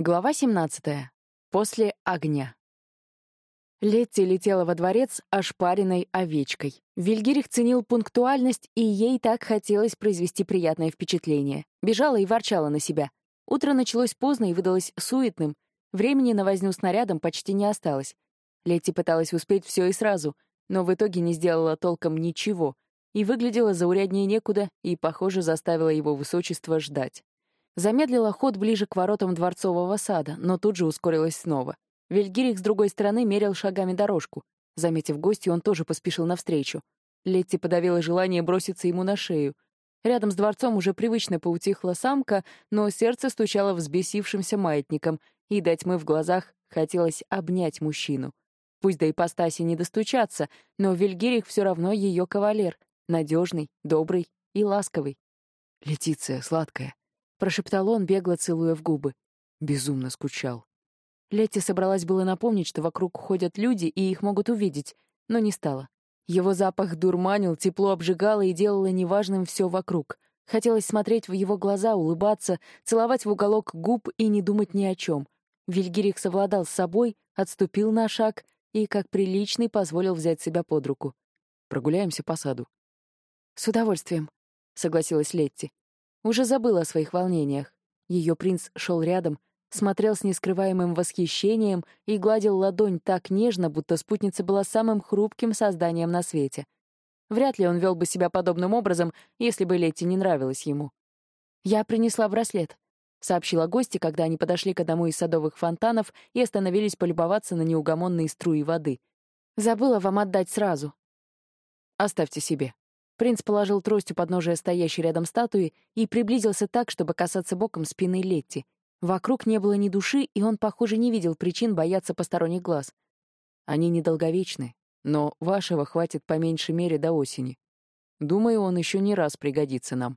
Глава 17. После огня. Летти летела во дворец ошпаренной овечкой. Вильгирих ценил пунктуальность, и ей так хотелось произвести приятное впечатление. Бежала и ворчала на себя. Утро началось поздно и выдалось суетным. Времени на возню снарядом почти не осталось. Летти пыталась успеть все и сразу, но в итоге не сделала толком ничего и выглядела зауряднее некуда и, похоже, заставила его высочество ждать. Замедлила ход ближе к воротам дворцового сада, но тут же ускорилась снова. Вильгирих с другой стороны мерил шагами дорожку. Заметив гостя, он тоже поспешил навстречу. Летти подавила желание броситься ему на шею. Рядом с дворцом уже привычно поутихла самка, но сердце стучало взбесившимся маятником, и до тьмы в глазах хотелось обнять мужчину. Пусть до ипостаси не достучаться, но Вильгирих все равно ее кавалер, надежный, добрый и ласковый. «Летиция, сладкая», — прошептал он, бегло целуя в губы. Безумно скучал. Летти собралась было напомнить, что вокруг ходят люди, и их могут увидеть, но не стала. Его запах дурманил, тепло обжигало и делало неважным все вокруг. Хотелось смотреть в его глаза, улыбаться, целовать в уголок губ и не думать ни о чем. Вильгирих совладал с собой, отступил на шаг и, как приличный, позволил взять себя под руку. «Прогуляемся по саду». «С удовольствием», — согласилась Летти. Уже забыла о своих волнениях. Ее принц шел рядом, смотрел с нескрываемым восхищением и гладил ладонь так нежно, будто спутница была самым хрупким созданием на свете. Вряд ли он вел бы себя подобным образом, если бы Летти не нравилась ему. «Я принесла браслет», — сообщила гости, когда они подошли к одному из садовых фонтанов и остановились полюбоваться на неугомонные струи воды. «Забыла вам отдать сразу». «Оставьте себе», Принц положил трость у подножия стоящей рядом статуи и приблизился так, чтобы касаться боком спины Летти. Вокруг не было ни души, и он, похоже, не видел причин бояться посторонних глаз. Они недолговечны, но вашего хватит по меньшей мере до осени. Думаю, он еще не раз пригодится нам.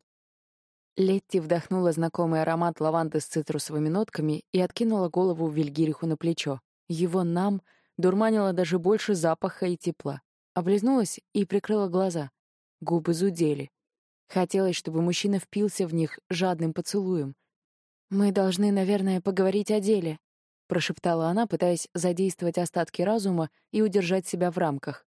Летти вдохнула знакомый аромат лаванды с цитрусовыми нотками и откинула голову Вильгириху на плечо. Его «нам» дурманило даже больше запаха и тепла. Облизнулась и прикрыла глаза. Губы зудели. Хотелось, чтобы мужчина впился в них жадным поцелуем. «Мы должны, наверное, поговорить о деле», — прошептала она, пытаясь задействовать остатки разума и удержать себя в рамках.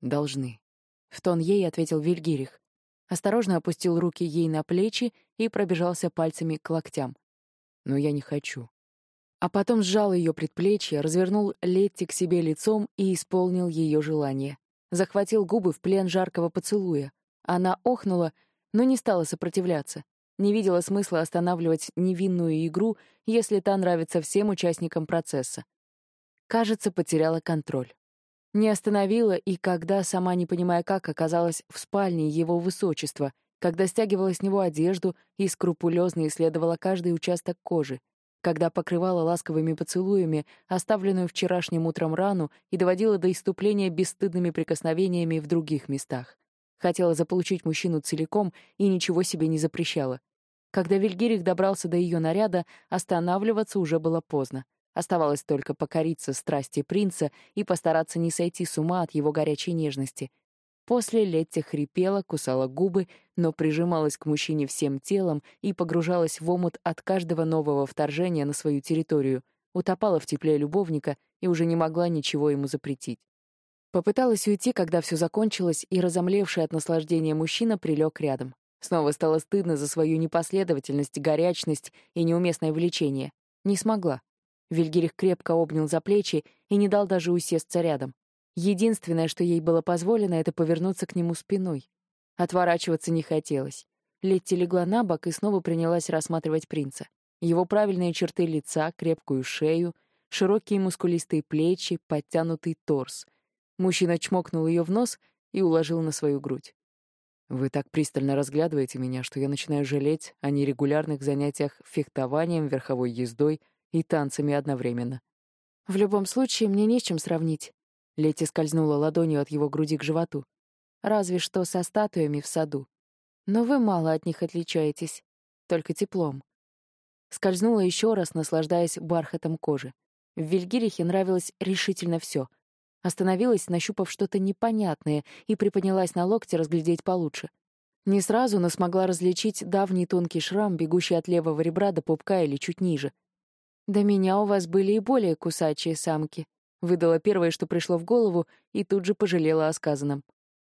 «Должны», — в тон ей ответил Вильгирих. Осторожно опустил руки ей на плечи и пробежался пальцами к локтям. «Но я не хочу». А потом сжал ее предплечье, развернул Летти к себе лицом и исполнил ее желание захватил губы в плен жаркого поцелуя. Она охнула, но не стала сопротивляться. Не видела смысла останавливать невинную игру, если та нравится всем участникам процесса. Кажется, потеряла контроль. Не остановила, и когда, сама не понимая как, оказалась в спальне его высочества, когда стягивала с него одежду и скрупулезно исследовала каждый участок кожи, когда покрывала ласковыми поцелуями оставленную вчерашним утром рану и доводила до иступления бесстыдными прикосновениями в других местах. Хотела заполучить мужчину целиком и ничего себе не запрещала. Когда Вильгирих добрался до ее наряда, останавливаться уже было поздно. Оставалось только покориться страсти принца и постараться не сойти с ума от его горячей нежности — После Летти хрипела, кусала губы, но прижималась к мужчине всем телом и погружалась в омут от каждого нового вторжения на свою территорию, утопала в тепле любовника и уже не могла ничего ему запретить. Попыталась уйти, когда все закончилось, и разомлевший от наслаждения мужчина прилег рядом. Снова стало стыдно за свою непоследовательность, горячность и неуместное влечение. Не смогла. Вильгирих крепко обнял за плечи и не дал даже усесться рядом. Единственное, что ей было позволено, это повернуться к нему спиной. Отворачиваться не хотелось. Летти легла на бок и снова принялась рассматривать принца. Его правильные черты лица, крепкую шею, широкие мускулистые плечи, подтянутый торс. Мужчина чмокнул ее в нос и уложил на свою грудь. «Вы так пристально разглядываете меня, что я начинаю жалеть о нерегулярных занятиях фехтованием, верховой ездой и танцами одновременно». «В любом случае, мне не с чем сравнить», Лети скользнула ладонью от его груди к животу. «Разве что со статуями в саду. Но вы мало от них отличаетесь. Только теплом». Скользнула еще раз, наслаждаясь бархатом кожи. В Вильгирихе нравилось решительно все. Остановилась, нащупав что-то непонятное, и приподнялась на локте разглядеть получше. Не сразу, но смогла различить давний тонкий шрам, бегущий от левого ребра до пупка или чуть ниже. «До меня у вас были и более кусачие самки», — выдала первое, что пришло в голову, и тут же пожалела о сказанном.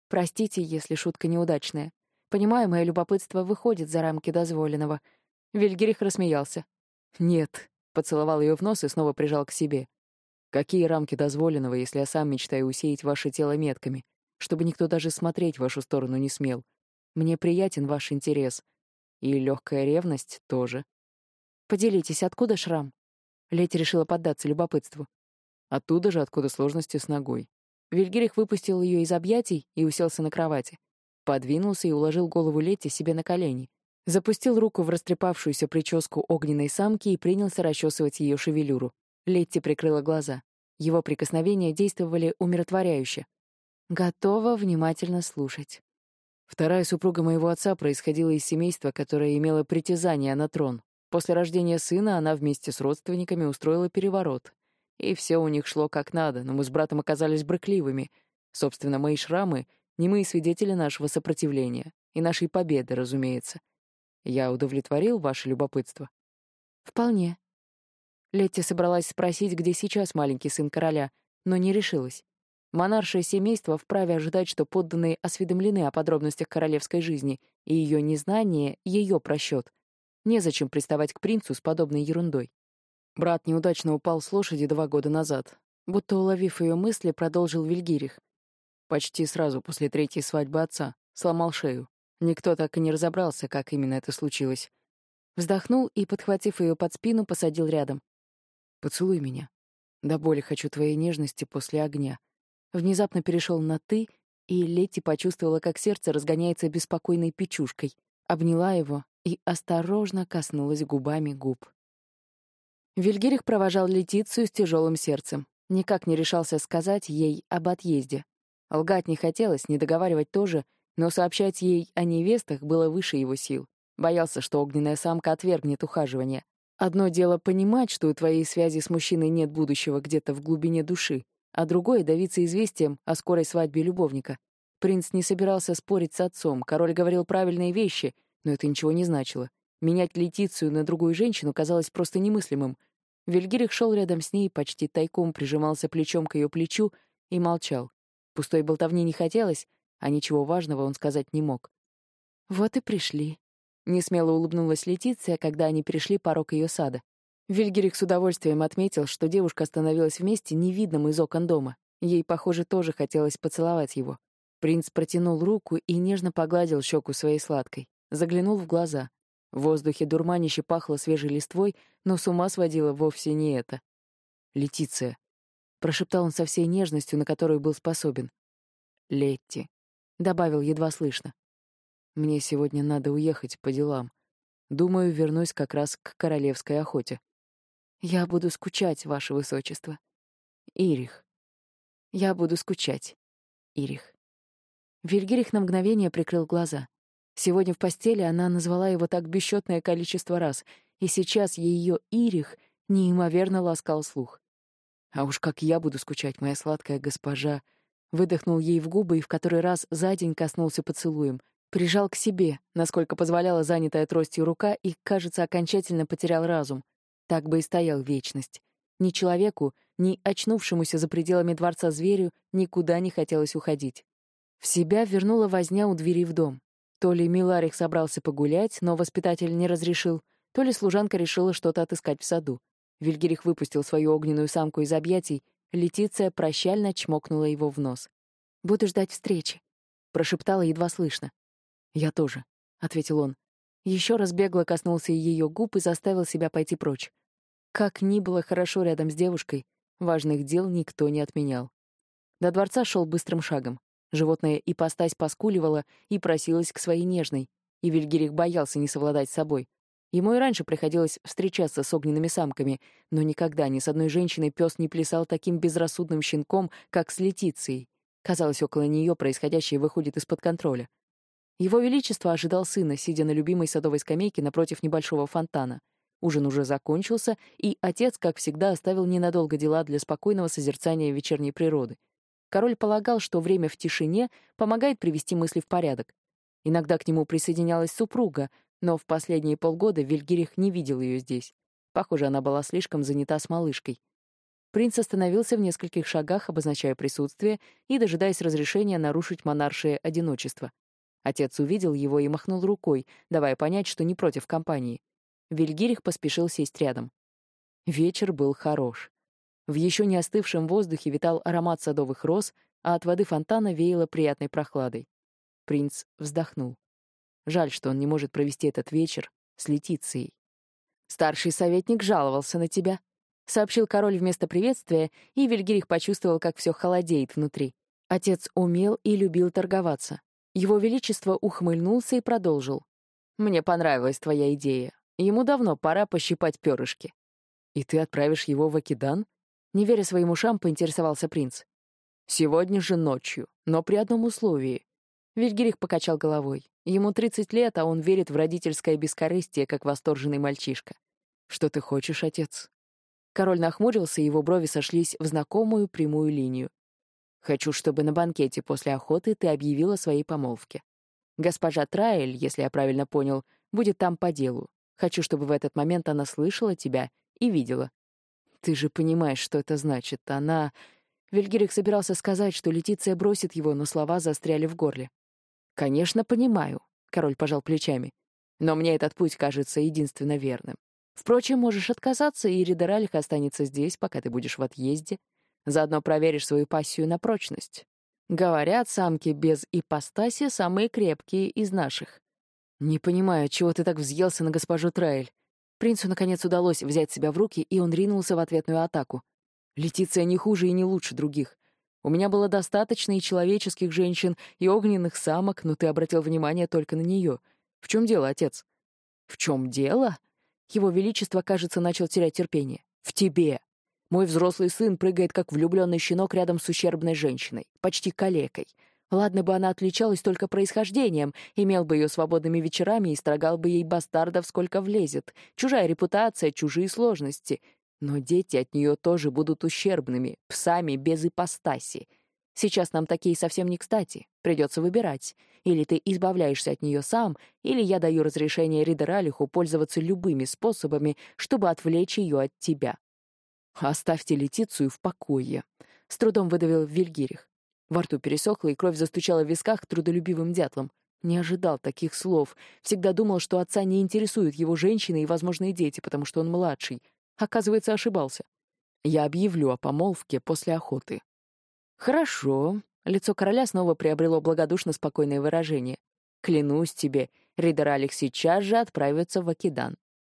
«Простите, если шутка неудачная. Понимаю, мое любопытство выходит за рамки дозволенного». Вильгерих рассмеялся. «Нет», — поцеловал ее в нос и снова прижал к себе. «Какие рамки дозволенного, если я сам мечтаю усеять ваше тело метками, чтобы никто даже смотреть в вашу сторону не смел? Мне приятен ваш интерес. И легкая ревность тоже». «Поделитесь, откуда шрам?» Лети решила поддаться любопытству. Оттуда же, откуда сложности с ногой. Вильгерих выпустил ее из объятий и уселся на кровати. Подвинулся и уложил голову Лети себе на колени. Запустил руку в растрепавшуюся прическу огненной самки и принялся расчесывать ее шевелюру. Летти прикрыла глаза. Его прикосновения действовали умиротворяюще. Готова внимательно слушать. Вторая супруга моего отца происходила из семейства, которое имело притязание на трон. После рождения сына она вместе с родственниками устроила переворот. И все у них шло как надо, но мы с братом оказались брыкливыми. Собственно, мои шрамы — немые свидетели нашего сопротивления. И нашей победы, разумеется. Я удовлетворил ваше любопытство? Вполне. Летти собралась спросить, где сейчас маленький сын короля, но не решилась. Монаршее семейство вправе ожидать, что подданные осведомлены о подробностях королевской жизни, и ее незнание — ее просчет. Незачем приставать к принцу с подобной ерундой. Брат неудачно упал с лошади два года назад. Будто уловив ее мысли, продолжил Вильгирих. Почти сразу после третьей свадьбы отца. Сломал шею. Никто так и не разобрался, как именно это случилось. Вздохнул и, подхватив ее под спину, посадил рядом. «Поцелуй меня. До боли хочу твоей нежности после огня». Внезапно перешел на «ты», и Летти почувствовала, как сердце разгоняется беспокойной печушкой. Обняла его, и осторожно коснулась губами губ. Вильгерих провожал Летицию с тяжелым сердцем. Никак не решался сказать ей об отъезде. Лгать не хотелось, не договаривать тоже, но сообщать ей о невестах было выше его сил. Боялся, что огненная самка отвергнет ухаживание. Одно дело понимать, что у твоей связи с мужчиной нет будущего где-то в глубине души, а другое — давиться известием о скорой свадьбе любовника. Принц не собирался спорить с отцом, король говорил правильные вещи — но это ничего не значило. Менять Летицию на другую женщину казалось просто немыслимым. Вильгирих шел рядом с ней, почти тайком прижимался плечом к ее плечу и молчал. Пустой болтовни не хотелось, а ничего важного он сказать не мог. «Вот и пришли», — несмело улыбнулась Летиция, когда они перешли порог ее сада. Вильгерик с удовольствием отметил, что девушка остановилась вместе невидным из окон дома. Ей, похоже, тоже хотелось поцеловать его. Принц протянул руку и нежно погладил щеку своей сладкой. Заглянул в глаза. В воздухе дурманище пахло свежей листвой, но с ума сводило вовсе не это. «Летиция», — прошептал он со всей нежностью, на которую был способен. «Летти», — добавил едва слышно. «Мне сегодня надо уехать по делам. Думаю, вернусь как раз к королевской охоте». «Я буду скучать, ваше высочество». «Ирих». «Я буду скучать, Ирих». Вильгерих на мгновение прикрыл глаза. Сегодня в постели она назвала его так бесчетное количество раз, и сейчас ее Ирих неимоверно ласкал слух. «А уж как я буду скучать, моя сладкая госпожа!» Выдохнул ей в губы и в который раз за день коснулся поцелуем. Прижал к себе, насколько позволяла занятая тростью рука, и, кажется, окончательно потерял разум. Так бы и стоял вечность. Ни человеку, ни очнувшемуся за пределами дворца зверю никуда не хотелось уходить. В себя вернула возня у двери в дом. То ли Миларих собрался погулять, но воспитатель не разрешил, то ли служанка решила что-то отыскать в саду. Вильгерих выпустил свою огненную самку из объятий, Летиция прощально чмокнула его в нос. «Буду ждать встречи», — прошептала едва слышно. «Я тоже», — ответил он. Еще раз бегло коснулся ее губ и заставил себя пойти прочь. Как ни было хорошо рядом с девушкой, важных дел никто не отменял. До дворца шел быстрым шагом. Животное ипостась поскуливала и просилась к своей нежной, и Вильгерих боялся не совладать с собой. Ему и раньше приходилось встречаться с огненными самками, но никогда ни с одной женщиной пес не плясал таким безрассудным щенком, как с Летицией. Казалось, около нее происходящее выходит из-под контроля. Его Величество ожидал сына, сидя на любимой садовой скамейке напротив небольшого фонтана. Ужин уже закончился, и отец, как всегда, оставил ненадолго дела для спокойного созерцания вечерней природы. Король полагал, что время в тишине помогает привести мысли в порядок. Иногда к нему присоединялась супруга, но в последние полгода Вильгирих не видел ее здесь. Похоже, она была слишком занята с малышкой. Принц остановился в нескольких шагах, обозначая присутствие и дожидаясь разрешения нарушить монаршее одиночество. Отец увидел его и махнул рукой, давая понять, что не против компании. Вильгирих поспешил сесть рядом. Вечер был хорош. В еще не остывшем воздухе витал аромат садовых роз, а от воды фонтана веяло приятной прохладой. Принц вздохнул. Жаль, что он не может провести этот вечер с Летицией. «Старший советник жаловался на тебя», — сообщил король вместо приветствия, и Вильгирих почувствовал, как все холодеет внутри. Отец умел и любил торговаться. Его Величество ухмыльнулся и продолжил. «Мне понравилась твоя идея. Ему давно пора пощипать перышки». «И ты отправишь его в Акидан?» Не веря своим ушам, поинтересовался принц. «Сегодня же ночью, но при одном условии». Вильгирих покачал головой. Ему 30 лет, а он верит в родительское бескорыстие, как восторженный мальчишка. «Что ты хочешь, отец?» Король нахмурился, и его брови сошлись в знакомую прямую линию. «Хочу, чтобы на банкете после охоты ты объявила своей помолвке. Госпожа Траэль, если я правильно понял, будет там по делу. Хочу, чтобы в этот момент она слышала тебя и видела. Ты же понимаешь, что это значит. Она...» Вильгерик собирался сказать, что Летиция бросит его, но слова застряли в горле. «Конечно, понимаю», — король пожал плечами. «Но мне этот путь кажется единственно верным. Впрочем, можешь отказаться, и Ридералих останется здесь, пока ты будешь в отъезде. Заодно проверишь свою пассию на прочность. Говорят, самки без ипостаси самые крепкие из наших. Не понимаю, чего ты так взъелся на госпожу Траэль. Принцу, наконец, удалось взять себя в руки, и он ринулся в ответную атаку. Летиция не хуже и не лучше других. У меня было достаточно и человеческих женщин, и огненных самок, но ты обратил внимание только на нее. В чем дело, отец? В чем дело? Его Величество, кажется, начал терять терпение. В тебе. Мой взрослый сын прыгает, как влюбленный щенок рядом с ущербной женщиной, почти калекой. Ладно бы она отличалась только происхождением, имел бы ее свободными вечерами и строгал бы ей бастардов, сколько влезет. Чужая репутация, чужие сложности. Но дети от нее тоже будут ущербными, псами без ипостаси. Сейчас нам такие совсем не кстати. Придется выбирать. Или ты избавляешься от нее сам, или я даю разрешение Ридералиху пользоваться любыми способами, чтобы отвлечь ее от тебя. «Оставьте Летицию в покое», — с трудом выдавил Вильгирих. Во рту пересохло, и кровь застучала в висках трудолюбивым дятлом. Не ожидал таких слов. Всегда думал, что отца не интересуют его женщины и возможные дети, потому что он младший. Оказывается, ошибался. Я объявлю о помолвке после охоты. Хорошо. Лицо короля снова приобрело благодушно спокойное выражение. Клянусь тебе, Ридер Алекс сейчас же отправится в Акидан.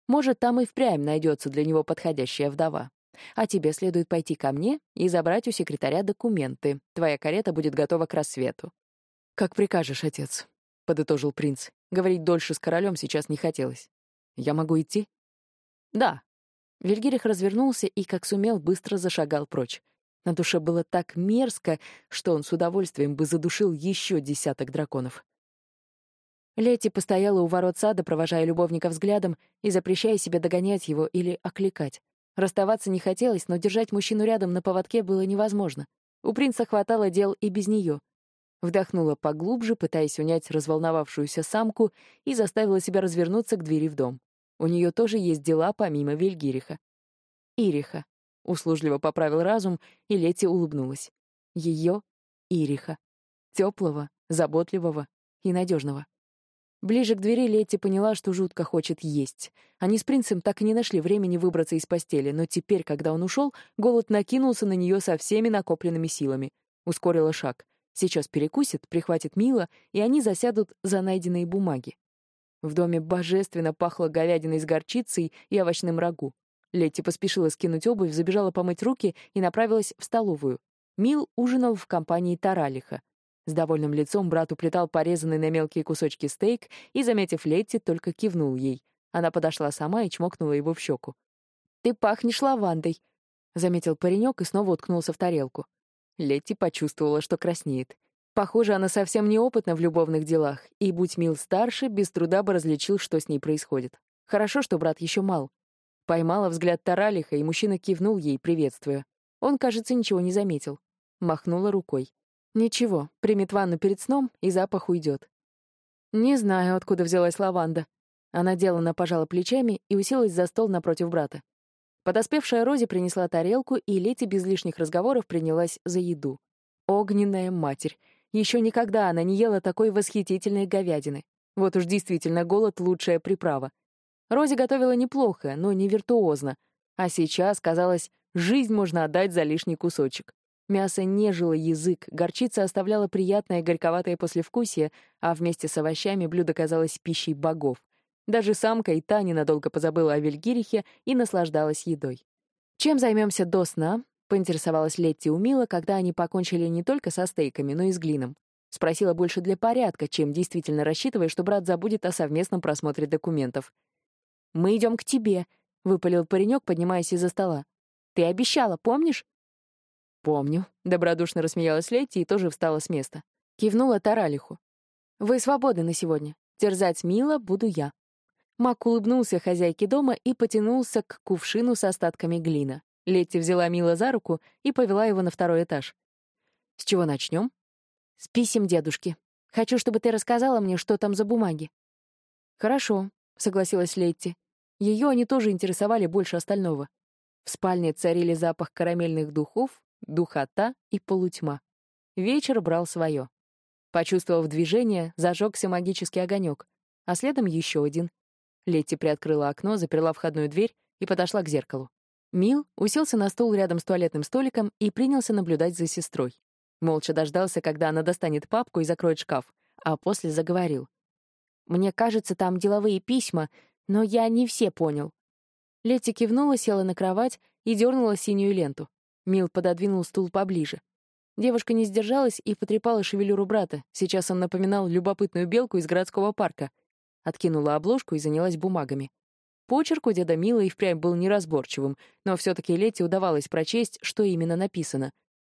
Может, там и впрямь найдется для него подходящая вдова. А тебе следует пойти ко мне и забрать у секретаря документы. Твоя карета будет готова к рассвету. «Как прикажешь, отец», — подытожил принц. Говорить дольше с королем сейчас не хотелось. «Я могу идти?» «Да», Вильгирих развернулся и, как сумел, быстро зашагал прочь. На душе было так мерзко, что он с удовольствием бы задушил еще десяток драконов. Лети постояла у ворот сада, провожая любовника взглядом и запрещая себе догонять его или окликать. Расставаться не хотелось, но держать мужчину рядом на поводке было невозможно. У принца хватало дел и без нее. Вдохнула поглубже, пытаясь унять разволновавшуюся самку, и заставила себя развернуться к двери в дом. У нее тоже есть дела помимо Вильгириха. Ириха. Услужливо поправил разум, и Лети улыбнулась. Ее Ириха. Теплого, заботливого и надежного. Ближе к двери Летти поняла, что жутко хочет есть. Они с принцем так и не нашли времени выбраться из постели, но теперь, когда он ушел, голод накинулся на нее со всеми накопленными силами. Ускорила шаг. Сейчас перекусит, прихватит Мила, и они засядут за найденные бумаги. В доме божественно пахло говядиной с горчицей и овощным рагу. Летти поспешила скинуть обувь, забежала помыть руки и направилась в столовую. Мил ужинал в компании Таралиха. С довольным лицом брат уплетал порезанный на мелкие кусочки стейк и, заметив Летти, только кивнул ей. Она подошла сама и чмокнула его в щеку. «Ты пахнешь лавандой», — заметил паренек и снова уткнулся в тарелку. Летти почувствовала, что краснеет. Похоже, она совсем неопытна в любовных делах, и, будь Мил старше, без труда бы различил, что с ней происходит. Хорошо, что брат еще мал. Поймала взгляд Таралиха, и мужчина кивнул ей, приветствуя. Он, кажется, ничего не заметил. Махнула рукой. Ничего, примет ванну перед сном, и запах уйдет. Не знаю, откуда взялась лаванда. Она деланно пожала плечами и уселась за стол напротив брата. Подоспевшая Рози принесла тарелку, и Лети без лишних разговоров принялась за еду. Огненная матерь. Еще никогда она не ела такой восхитительной говядины. Вот уж действительно голод — лучшая приправа. Рози готовила неплохо, но не виртуозно. А сейчас, казалось, жизнь можно отдать за лишний кусочек. Мясо нежило язык, горчица оставляла приятное горьковатое послевкусие, а вместе с овощами блюдо казалось пищей богов. Даже самка и та ненадолго позабыла о Вильгирихе и наслаждалась едой. «Чем займемся до сна?» — поинтересовалась Летти у Мила, когда они покончили не только со стейками, но и с глином. Спросила больше для порядка, чем действительно рассчитывая, что брат забудет о совместном просмотре документов. «Мы идем к тебе», — выпалил паренек, поднимаясь из-за стола. «Ты обещала, помнишь?» «Помню», — добродушно рассмеялась Летти и тоже встала с места. Кивнула Таралиху. «Вы свободны на сегодня. Терзать мило буду я». Мак улыбнулся хозяйке дома и потянулся к кувшину с остатками глина. Летти взяла Мила за руку и повела его на второй этаж. «С чего начнем?» «С писем дедушки. Хочу, чтобы ты рассказала мне, что там за бумаги». «Хорошо», — согласилась Летти. Ее они тоже интересовали больше остального. В спальне царили запах карамельных духов, духота и полутьма. Вечер брал свое. Почувствовав движение, зажегся магический огонек, а следом еще один. Летти приоткрыла окно, заперла входную дверь и подошла к зеркалу. Мил уселся на стул рядом с туалетным столиком и принялся наблюдать за сестрой. Молча дождался, когда она достанет папку и закроет шкаф, а после заговорил. «Мне кажется, там деловые письма, но я не все понял». Летти кивнула, села на кровать и дернула синюю ленту. Мил пододвинул стул поближе. Девушка не сдержалась и потрепала шевелюру брата. Сейчас он напоминал любопытную белку из городского парка. Откинула обложку и занялась бумагами. Почерк у деда Мила и впрямь был неразборчивым, но все-таки Лете удавалось прочесть, что именно написано.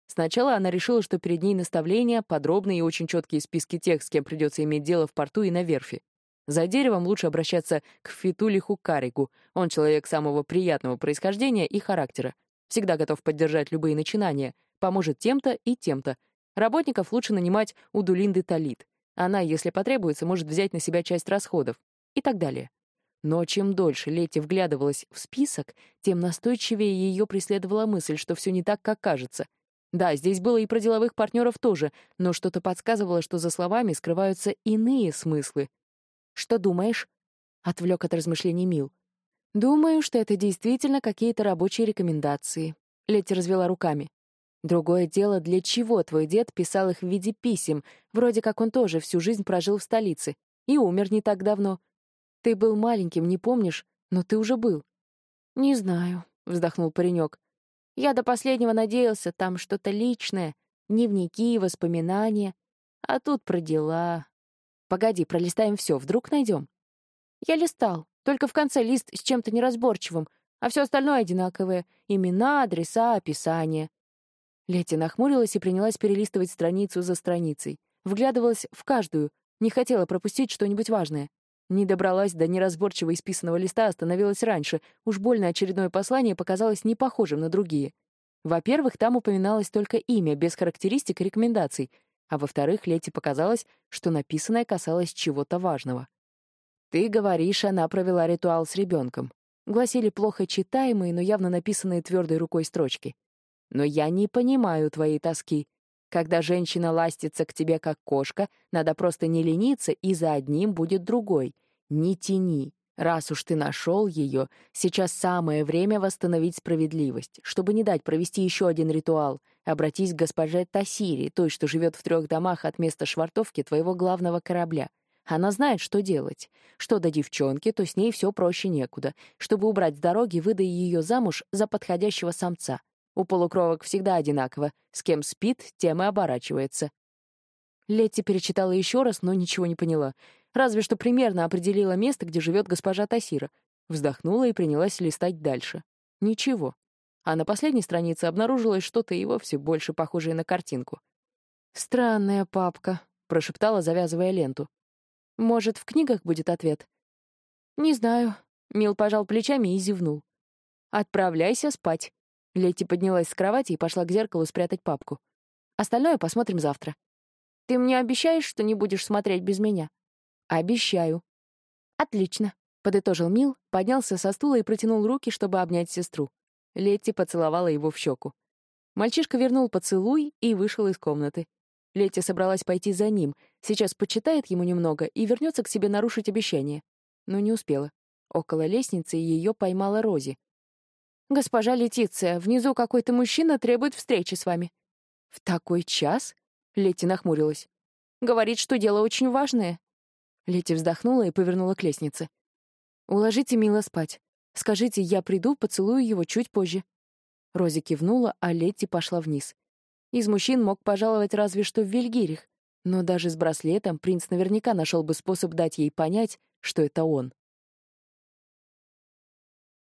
Сначала она решила, что перед ней наставления, подробные и очень четкие списки тех, с кем придется иметь дело в порту и на верфи. За деревом лучше обращаться к Фитулиху Каригу. Он человек самого приятного происхождения и характера. Всегда готов поддержать любые начинания. Поможет тем-то и тем-то. Работников лучше нанимать у Дулинды Талит. Она, если потребуется, может взять на себя часть расходов. И так далее. Но чем дольше Лети вглядывалась в список, тем настойчивее ее преследовала мысль, что все не так, как кажется. Да, здесь было и про деловых партнеров тоже, но что-то подсказывало, что за словами скрываются иные смыслы. «Что думаешь?» — отвлек от размышлений Мил. «Думаю, что это действительно какие-то рабочие рекомендации», — Летти развела руками. «Другое дело, для чего твой дед писал их в виде писем, вроде как он тоже всю жизнь прожил в столице и умер не так давно. Ты был маленьким, не помнишь, но ты уже был». «Не знаю», — вздохнул паренек. «Я до последнего надеялся, там что-то личное, дневники, воспоминания, а тут про дела. Погоди, пролистаем все, вдруг найдем». «Я листал», только в конце лист с чем-то неразборчивым, а все остальное одинаковое — имена, адреса, описания. Летти нахмурилась и принялась перелистывать страницу за страницей. Вглядывалась в каждую, не хотела пропустить что-нибудь важное. Не добралась до неразборчиво исписанного листа, остановилась раньше. Уж больно очередное послание показалось не похожим на другие. Во-первых, там упоминалось только имя, без характеристик и рекомендаций. А во-вторых, Лете показалось, что написанное касалось чего-то важного. «Ты говоришь, она провела ритуал с ребенком», — гласили плохо читаемые, но явно написанные твердой рукой строчки. «Но я не понимаю твоей тоски. Когда женщина ластится к тебе как кошка, надо просто не лениться, и за одним будет другой. Не тяни. Раз уж ты нашел ее, сейчас самое время восстановить справедливость. Чтобы не дать провести еще один ритуал, обратись к госпоже Тасири, той, что живет в трех домах от места швартовки твоего главного корабля. Она знает, что делать. Что до девчонки, то с ней все проще некуда. Чтобы убрать с дороги, выдай ее замуж за подходящего самца. У полукровок всегда одинаково. С кем спит, тем и оборачивается. Летти перечитала еще раз, но ничего не поняла. Разве что примерно определила место, где живет госпожа Тасира. Вздохнула и принялась листать дальше. Ничего. А на последней странице обнаружилось что-то и вовсе больше похожее на картинку. «Странная папка», — прошептала, завязывая ленту. Может, в книгах будет ответ? Не знаю. Мил пожал плечами и зевнул. Отправляйся спать. Лети поднялась с кровати и пошла к зеркалу спрятать папку. Остальное посмотрим завтра. Ты мне обещаешь, что не будешь смотреть без меня? Обещаю. Отлично. Подытожил Мил, поднялся со стула и протянул руки, чтобы обнять сестру. Летти поцеловала его в щеку. Мальчишка вернул поцелуй и вышел из комнаты. Летти собралась пойти за ним, сейчас почитает ему немного и вернется к себе нарушить обещание. Но не успела. Около лестницы ее поймала Рози. «Госпожа Летиция, внизу какой-то мужчина требует встречи с вами». «В такой час?» — Летти нахмурилась. «Говорит, что дело очень важное». Летти вздохнула и повернула к лестнице. «Уложите Мила спать. Скажите, я приду, поцелую его чуть позже». Рози кивнула, а Летти пошла вниз. Из мужчин мог пожаловать разве что в Вильгирих, но даже с браслетом принц наверняка нашел бы способ дать ей понять, что это он.